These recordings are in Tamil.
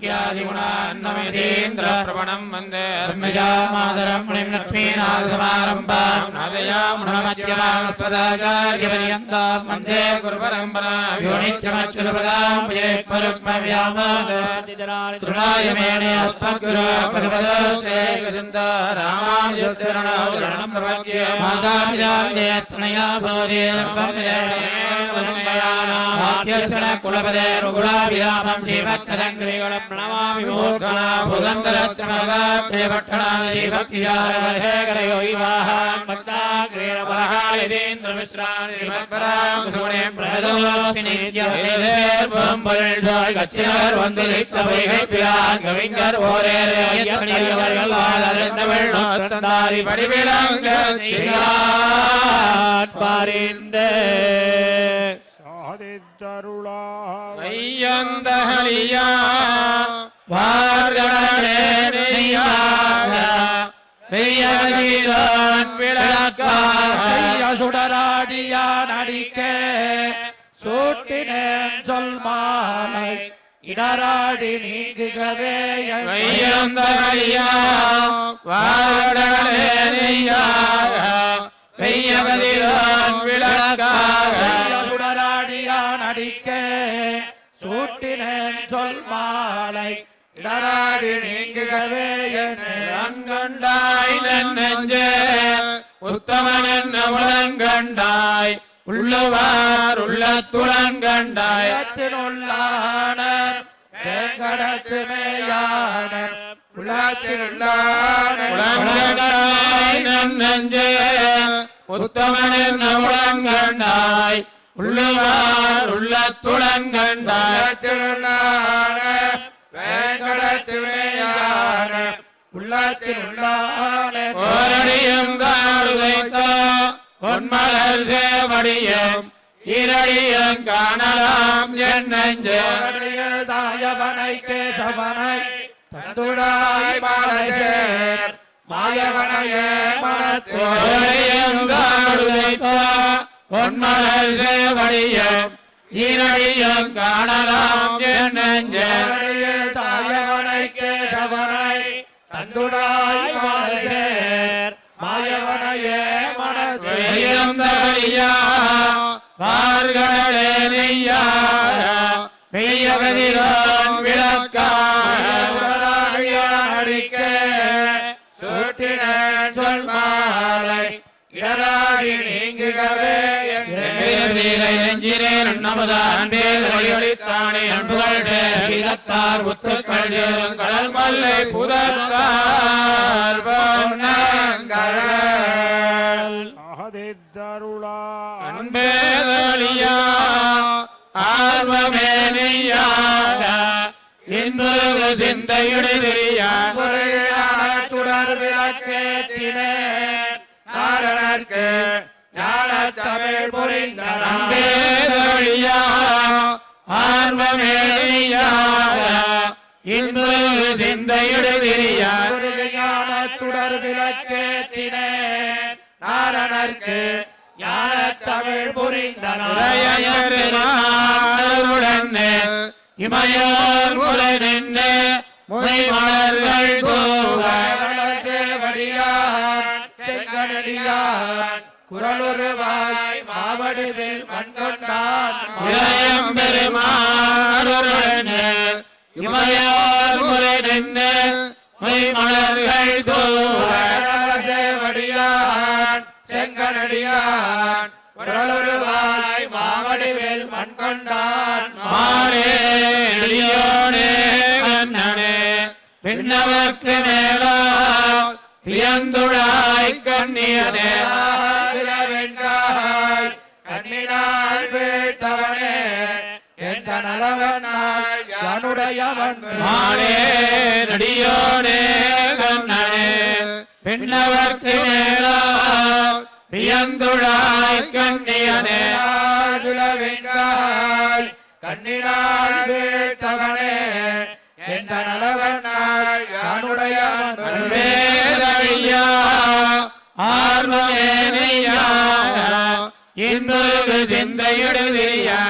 वाक्यादिगुणान्नमितेन्द्रप्रवणम् वन्दे धर्मजामादरमुनिम् लक्ष्मीनाथमारम्भामध्यमाचार्यपर्यन्ताम् वन्दे गुरुपरम्परायोनित्यमच्युतपदाम्बुजेपरुक्मव्यामादृणायमेणे अस्मद्गुरुपदपदश्रे रामानुजस्य मातापिता भवति ஆத்யர்சன குலபதே ரகுலாபிராமம் ஜீவக்கரங்கிரிகுலம் பிரணமாமி மூர்த்தனா புதந்தரஸ்கமதா தேவட்டனாமி ஜீவக்கியாரே கரையோயிவாஹான் பக்தாகிரேன பரஹாலிதேந்திர வார்களே நெய்யாக பெய்யவதிரான் விளக்காக. சுடராடியான் அடிக்க சூட்டினேன் சொல் மாலை இடராடி நீங்குகவே என் ஐயந்தகலியா வாடலே நெய்யாக பெய்யவதிரான் விளக்காக. சொல் மாலை. இடராடி நீங்குகவே என் கண்டாய் நெஞ்சே உத்தமன் என்ன உளங்கண்டாய் உள்ளவார் உள்ளத்துடன் கண்டாய். உள்ளானர் வேங்கடத்து மேயானர் நெஞ்சே உத்தமன் என்ன உளங்கண்டாய் உள்ளவார் உள்ளத்துளன் கண்டாய் ஓரடியும் காடுதைத்தோ பொன்மலர் சேவடியும் இரடியும் காணலாம் என் நெஞ்சே தாயவனை கேசவனை தந்துடாய் மாலையேர் மாயவனையே மனத்தே ஓரடியும் காடுதைத்தோ பொன்மலர் சேவடியும் இரடியும் காணலாம் தாயவனை கேசவனை தந்துடாய் மாலையேர் மாயவனையே மனத்தே வெய்யந்தகடியா வார்களே நெய்யார மெய்யகதிரான் விளக்காக அடிக்க சூட்டினேன் சொல் மாலை சீதத்தார் முத்துக்கள் கடல் மல்லை புதத்தார் அன்பேதலியா ஆர்வமேனியாக இன்புருகு சிந்தையுடையா சுடர் விளக்கேற்றினே நாரணர்க்கு தமிழ் புரிந்த இன்புருகு சிந்தையுடையா ஞான சுடர் விளக்கேற்றினே நாரணர்க்கு ஞான தமிழ் புரிந்த உடையருடனே இமயோர் முறை நின்று செங்கடடியான் குரலுருவாய் மாவடிவில் மண் கொண்டான் இளையம் பெருமாறுடனே இமயோர் முறை நின்று முறை மலர்கள் தூவ சேவடியான் செங்கடடியான் குரலுருவாய் மாவடிவில் மண் கொண்டான் மாலே எளியோனே கண்ணனே விண்ணவர்க்கு மேலா பியந்துழாய் கண்ணியனே. நலவனாய் யானுடையவன். மாலே நடியோனே கண்ணனே விண்ணவர்க்கு மேலா பியந்துழாய் கண்ணியனே. வெண்காய் கண்ணினால் வீழ்த்தவனே எந்த வேதழியா ஆர்வமேனியா இன்புருகு சிந்தையுடுதியா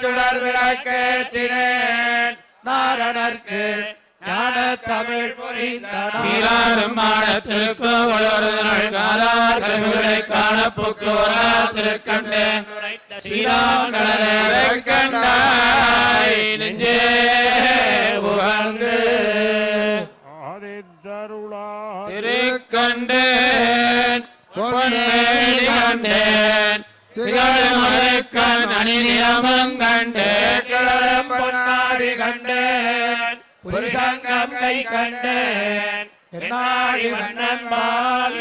சுடர் விளக்கேற்றினேன் நாரணர்க்கு ஞான தமிழ் காரார் கருவிகளை காண புக்கோரார் திருக்கண்டே. சீராம் கடலே கண்டாய் நெஞ்சே உகந்து திருக்கண்டேன். பொன்னேடி கண்டேன். திகழ்மலைக்கண் அணிநிலமம் கண்டேன் கிளறும் பொன்னாடி கண்டேன். புருஷங்கம் கை கண்டேன். என்னாடி மன்னன் பால்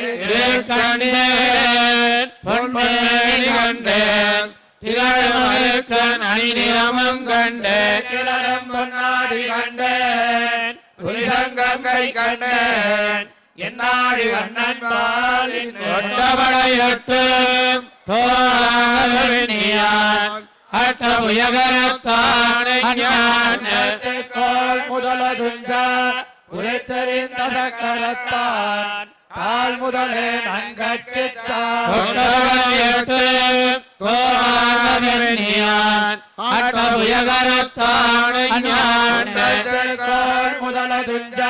கண்டேன். பொன்மேனி கண்டேன். திகழ்மலைக்கண் அணிநிலமம் கண்டேன் கிளறும் பொன்னாடி கண்டேன். புருஷங்கம் கை கண்டேன். என்னாடி தோணியான் அட்டபுயகரத்தானை கோல் முதலதுஞ்ச உரைத்தறிந்த சக்கரத்தான் கால் முதலே தோணியான் அட்டபுயகரத்தானை கோல் முதலதுஞ்ச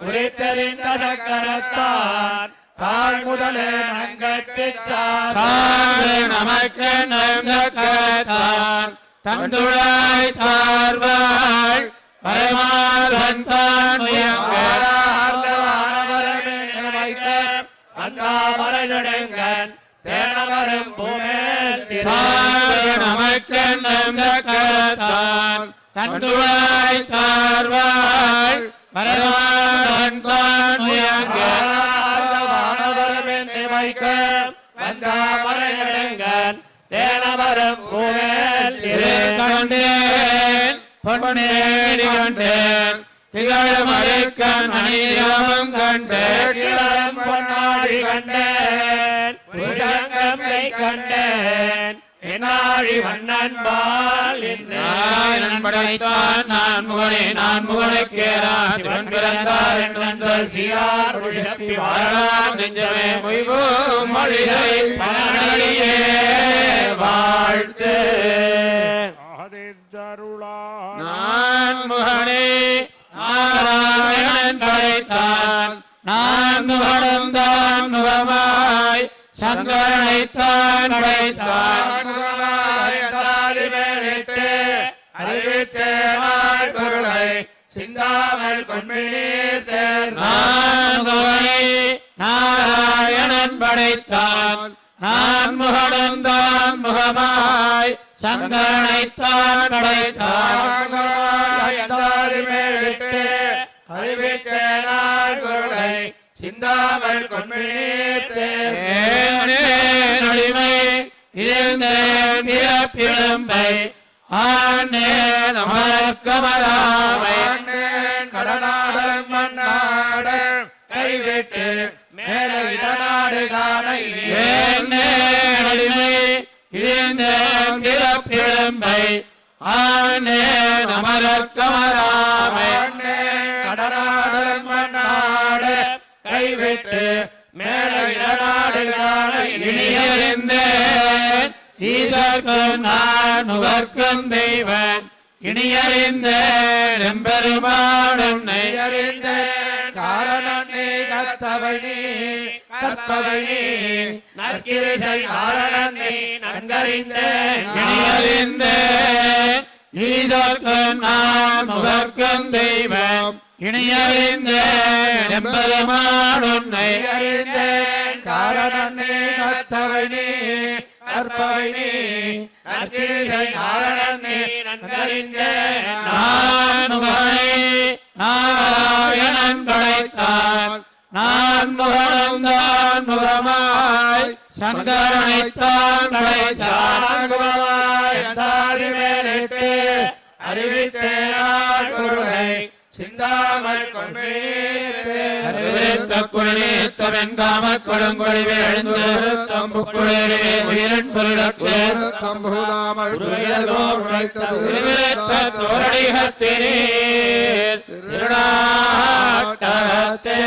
உரைத்தறிந்த சக்கரத்தான் கால் முதலே நங்கட்சான் சாது நமக்கு நங்கத்தான் தந்துழாய் தார்வாள் பரமாதன் தான் முயங்க சாது நமக்கு நங்கத்தான் தந்துழாய் தார்வாள் பரமாதன் தான் முயங்க கண்டேன் பொன்னேடி கண்டேன் திகழ மறைக்கண் அணிரமம் கண்டேன். பொன்னாடி கண்டேன் கை கண்டேன். என்னாழி மன்னன் பால் நாராயணன் படைத்தான் நான் முகனே நான் முகனுக்கேரா சிவன் பிறந்தார் என்றால் சீரார் ஒழிப்பி வாழலாம் நெஞ்சமே மொய்வோ மொழிகளை பலனடியே வாழ்த்து நான் முகனே நாராயணன் படைத்தான் நான் முகனும் தான் முகமாய் சங்கரனைத்தான் படைத்தான் அறிவித்தேனாய் பொருளை சிந்தாமல் கொன்மினீர் தேர். நான் முகனை நாராயணன் படைத்தான் நான் முகனும் தான் முகமாய் சங்கரனைத்தான் படைத்தான் அறிவித்தேனாய் பொருளை சிந்தாமல் அடிமை இருந்தேன் பிறப்பிழம்பை. ஆனேன் அமரக்கமராமை கடனாடல் மண்ணாடல் கைவிட்டு மேலே இடநாடு காண அடிமை இருந்தேன் பிறப்பிழம்பை. ஆனேன் அமரக்கமராமை கடனாடல் இனியறிந்தேன். ஈசற்கு நான் நுகர்க்கும் தெய்வன். இனியறிந்தேன். எம்பெருமானும் நெய்யறிந்தேன். காரணம் நீ கத்தவை நீ கற்பவை நீ நற்கிரிசை காரணம் நீ நன்கறிந்தேன். இனியறிந்தேன். ஈசற்கு நான் நுகர்க்கும் தெய்வம். இனியறிந்தேன் எம்பெருமானும் அறிந்தேன். காரணம் நீ கத்தவை நீ கற்பவை நன்கறிந்தேன். நான் முகனை நாராயணன் படைத்தான். நான் முகமாய் சங்கரனைத்தான் படைத்தான். சிந்தாமல் காமக் கொடுங்கொழிவே எழுந்து தம்புக்குளிரே உயிரின் பொருளுக்கு. தோரடிகத்தினீர் திருநாட்டகத்தே.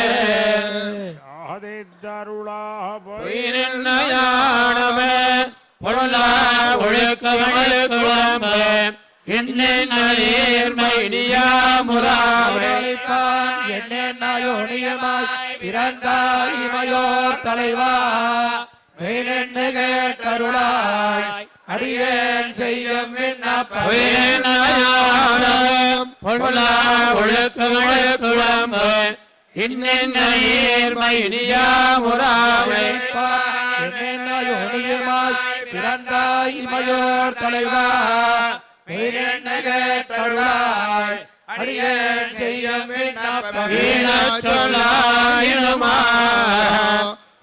உயிரின்மையானவே பொருளா ஒழுக்கமழு குழம்பு இன்னேர்மை இனியாமுறாவை அளிப்பான் என்னென்ன யோனியமாய் பிறந்தாய் இமையோர் தலைவா? மெய்னென்று கேட்டருளாய் அடியேன் செய்யும் விண்ணப்பம். உயிரினாயானம் பொல்லா ஒழுக்கமுழக்குழம்பு இன்னேர்மை இனியாமுறாவை என்னென்ன யோனியமாய் பிறந்தாய் இமையோர் தலைவா? கேட்டருளாய் அடியேன் செய்யும் விண்ணப்பம். வீணச் சொல்லாயினுமா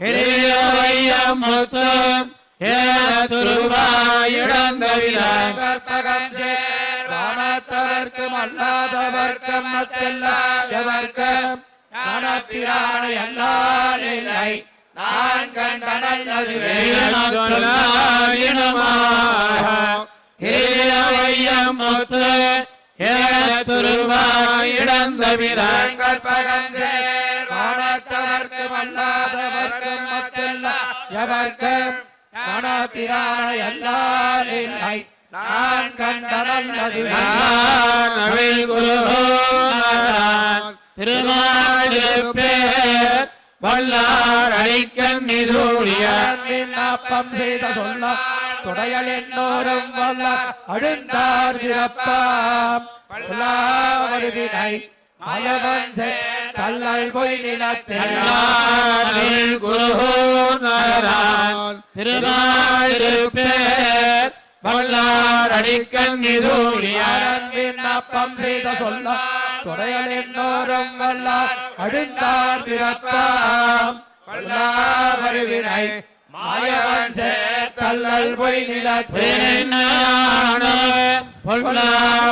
எரியவையமுத்தும் ஏத்துருவாயிடந்தவிலாய் கற்பகம் சேர் வானத்தவர்க்கும் அல்லாதவர்க்கம் மத்தெல்லாம் எவர்க்கம் ஞானப்பிரான எல்லால் இல்லை. நான் கண்ட நல்லதுவே. வீணச் சொல்லாயினுமா எரியவையமுத்து ஏத்துருவாயிடந்தவிலாய் கற்பகம் சேர் வானத்தவர்க்கும் அல்லாதவர்க்கம் மத்தெல்லாம் எவர்க்கம் எல்லால் இல்லை நான் கண்ட நல்லதுவே நவில் குருநாதன் திருமாலிருப்பேர் வல்லார் அழிக்கண் நிசூரிய விண்ணப்பம் செய்த சொல்ல துடையல் என்னோரும் வல்ல அழுந்தார் பிறப்பாம் பல்லாவருவினை மயவன் தள்ளல் பொய் நிலத்தில். நவில் குருநாதன் திருமாலிருப்பேர் வல்லார் அழிக்கண் நிசூரிய விண்ணப்பம் செய்த சொல்ல துடையல் என்னோரும் வல்ல அழுந்தார் பிறப்பாம் பல்லாவருவினை மாயவன் தள்ளல் பொய்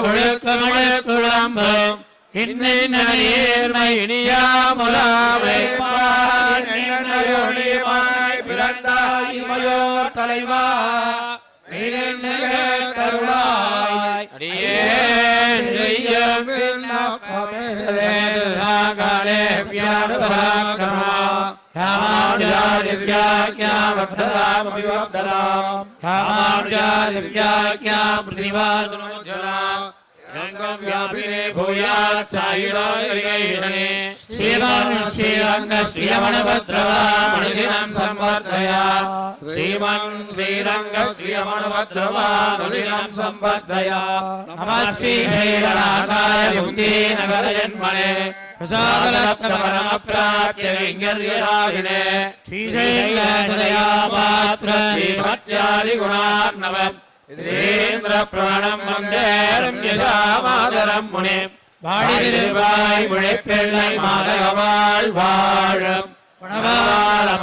ஒழுக்கமுழக்குழம்பும் இன்னேர்மை இனியாமுலாவை என்னையோனியமாய் பிறந்தாய் இமையோர் தலைவா. கருளாய் அடியேன் रामानुजादिव्याख्या वर्धतामभिवर्धताम् रामानुजादिव्याख्या प्रतिभासनोज्ज्वला रङ्गव्यापिने भूयात् सायुडानिर्गैरणे श्रीरङ्गश्रियमणभद्रवामणिनां संवर्धया श्रीमन् श्रीरङ्गश्रियमणभद्रवामणिनां संवर्धया नमः श्रीभैरनाथाय भुक्तेन गदयन्मणे ஸ்ரீரங்க ஸ்ரீயமணபத்ரவா மணிதினம் சம்பர்த்தயா நம வந்தேரம் முனே வாடிதிருவாய் மாதகவாள் வாழும்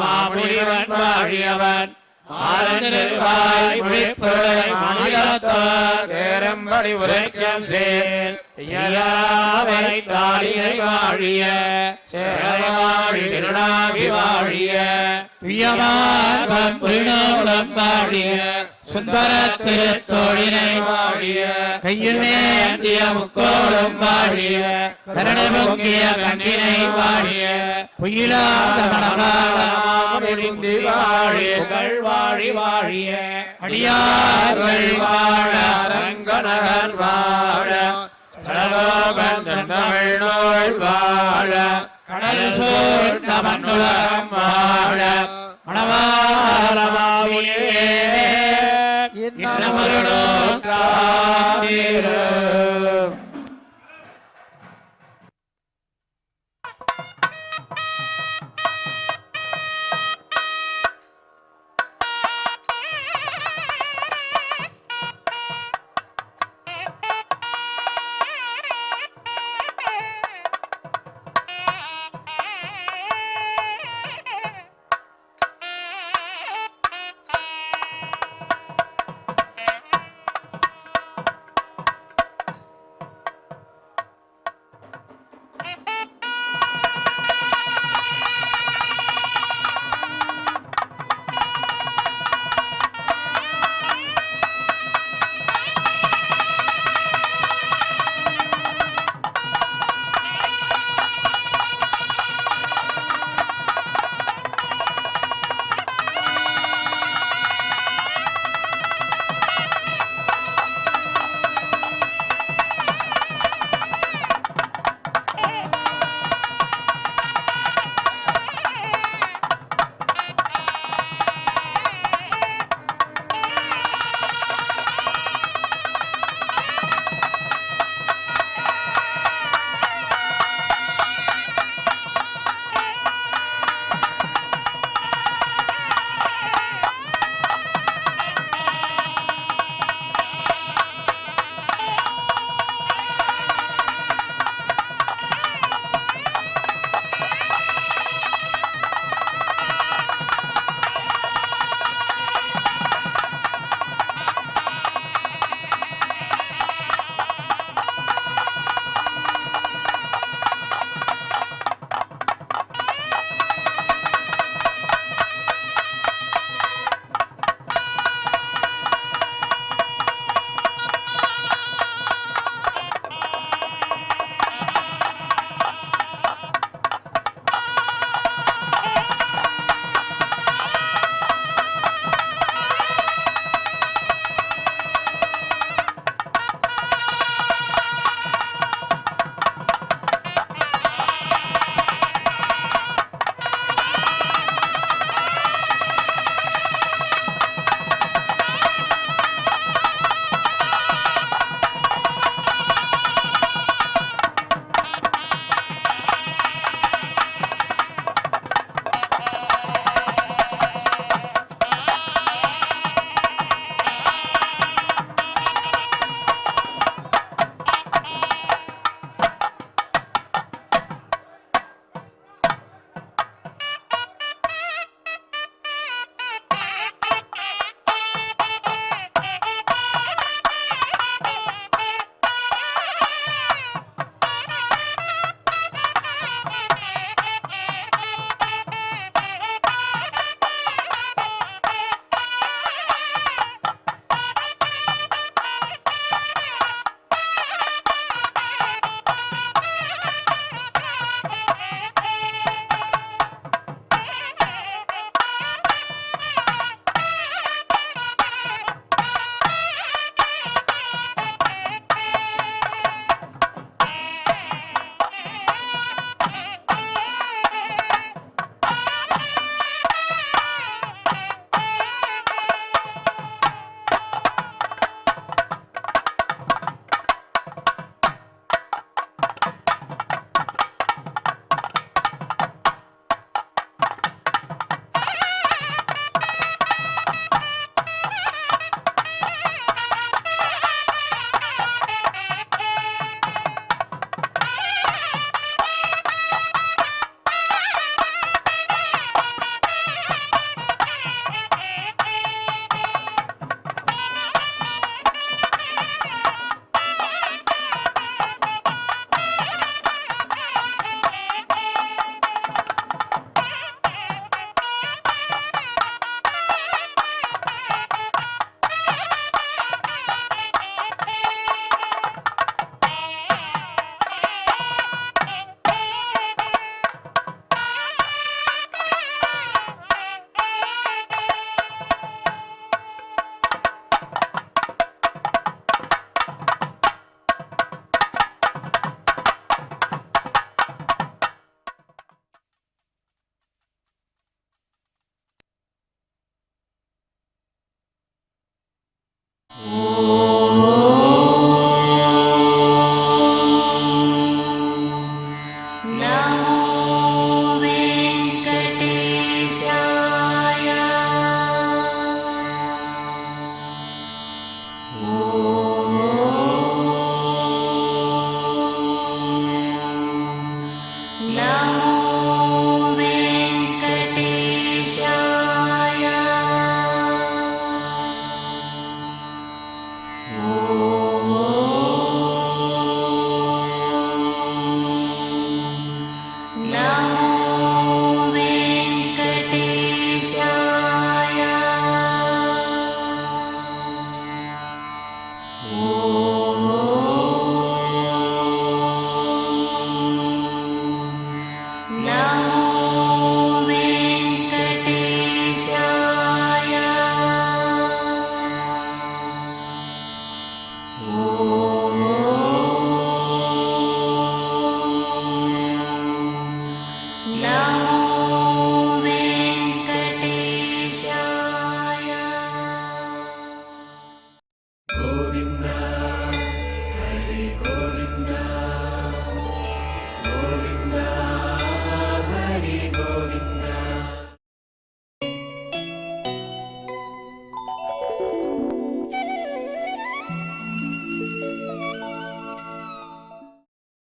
மாமுனிவன் வாழியவன் ஆரந்திருவாய் முழிப்பொருளை மாநிலத்தார் தேரம்படி உரைக்கம் சேர். ஐயாவை தாளியை வாழிய சேரவாழி திருநாகி வாழிய துயமான் வாழிய சுந்தர திருத்தோழினை வாழிய கையுமேந்திய முக்கோடும் வாழிய கரண பொங்கிய கண்ணினை வாழிய புயிலாத மணமாடி வாழிய வாழி வாழிய அடியார்கள் வாழ அரங்கனகர் வாழ சடலோபன் தமிழ் நோய் வாழ கடல் சூழ் நமன்னுலகம் வாழ மணவாளமாவியே Shanotra Kira